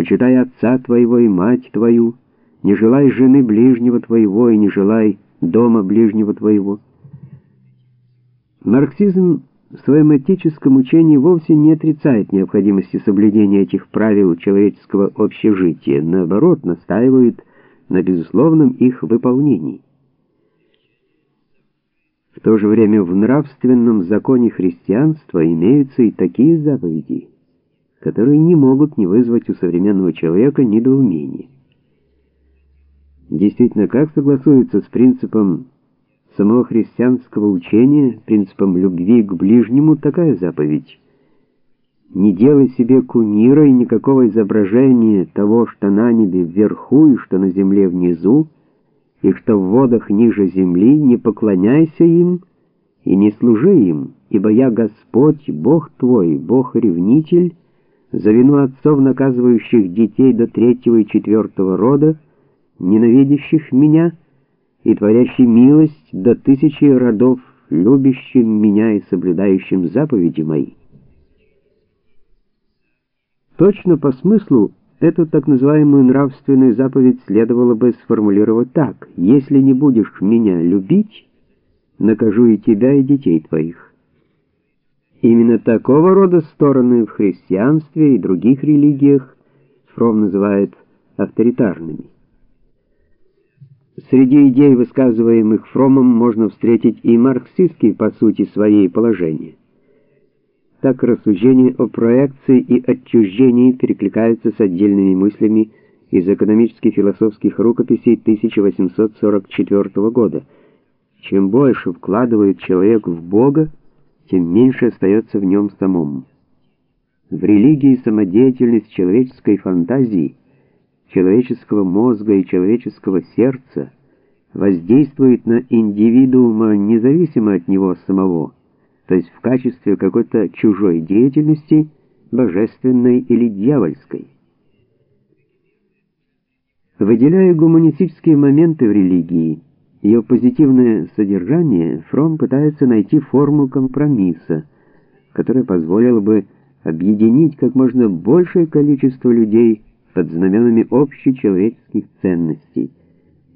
почитай отца твоего и мать твою, не желай жены ближнего твоего и не желай дома ближнего твоего. Марксизм в своем этическом учении вовсе не отрицает необходимости соблюдения этих правил человеческого общежития, наоборот, настаивает на безусловном их выполнении. В то же время в нравственном законе христианства имеются и такие заповеди, которые не могут не вызвать у современного человека недоумения. Действительно, как согласуется с принципом самого христианского учения, принципом любви к ближнему, такая заповедь. Не делай себе кумира и никакого изображения того, что на небе вверху и что на земле внизу, и что в водах ниже земли, не поклоняйся им и не служи им, ибо я Господь, Бог твой, Бог-ревнитель, за вину отцов, наказывающих детей до третьего и четвертого рода, ненавидящих меня, и творящий милость до тысячи родов, любящим меня и соблюдающим заповеди мои. Точно по смыслу эту так называемую нравственную заповедь следовало бы сформулировать так: если не будешь меня любить, накажу и тебя, и детей твоих. Именно такого рода стороны в христианстве и других религиях Фром называет авторитарными. Среди идей, высказываемых Фромом, можно встретить и марксистские по сути своей положения. Так рассуждения о проекции и отчуждении перекликаются с отдельными мыслями из экономически-философских рукописей 1844 года. Чем больше вкладывает человек в Бога, тем меньше остается в нем самом. В религии самодеятельность человеческой фантазии – человеческого мозга и человеческого сердца воздействует на индивидуума независимо от него самого, то есть в качестве какой-то чужой деятельности, божественной или дьявольской. Выделяя гуманистические моменты в религии, ее позитивное содержание, Фром пытается найти форму компромисса, которая позволила бы объединить как можно большее количество людей под знаменами общечеловеческих ценностей.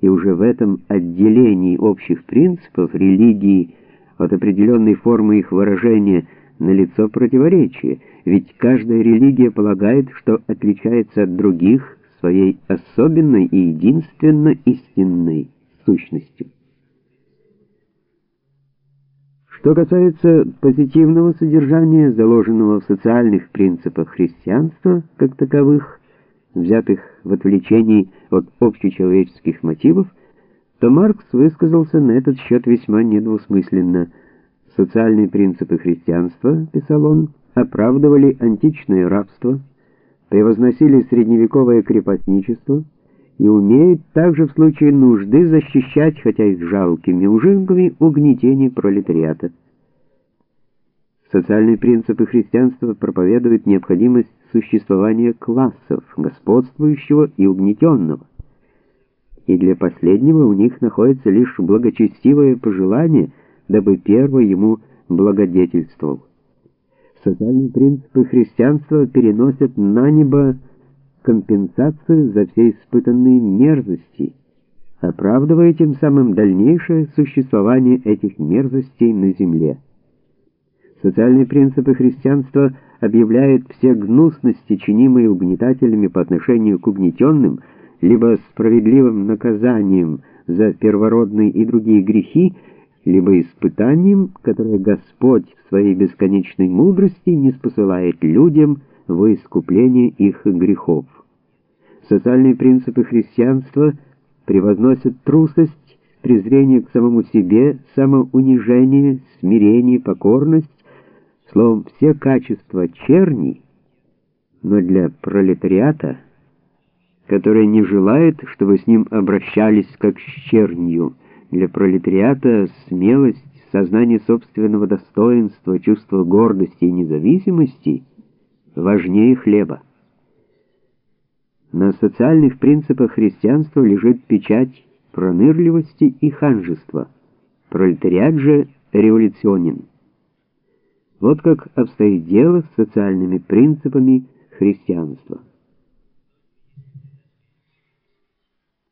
И уже в этом отделении общих принципов религии от определенной формы их выражения налицо противоречие, ведь каждая религия полагает, что отличается от других своей особенной и единственно истинной сущностью. Что касается позитивного содержания, заложенного в социальных принципах христианства как таковых, взятых в отвлечении от общечеловеческих мотивов, то Маркс высказался на этот счет весьма недвусмысленно. Социальные принципы христианства, писал он, оправдывали античное рабство, превозносили средневековое крепостничество и умеют также в случае нужды защищать, хотя и с жалкими ужимками, угнетение пролетариата. Социальные принципы христианства проповедуют необходимость существования классов, господствующего и угнетенного. И для последнего у них находится лишь благочестивое пожелание, дабы первый ему благодетельствовал. Социальные принципы христианства переносят на небо компенсацию за все испытанные мерзости, оправдывая тем самым дальнейшее существование этих мерзостей на земле. Социальные принципы христианства объявляют все гнусности, чинимые угнетателями по отношению к угнетенным, либо справедливым наказанием за первородные и другие грехи, либо испытанием, которое Господь в своей бесконечной мудрости не спосылает людям во искупление их грехов. Социальные принципы христианства превозносят трусость, презрение к самому себе, самоунижение, смирение, покорность, Словом, все качества черни, но для пролетариата, который не желает, чтобы с ним обращались как с чернью, для пролетариата смелость, сознание собственного достоинства, чувство гордости и независимости важнее хлеба. На социальных принципах христианства лежит печать пронырливости и ханжества. Пролетариат же революционен. Вот как обстоит дело с социальными принципами христианства.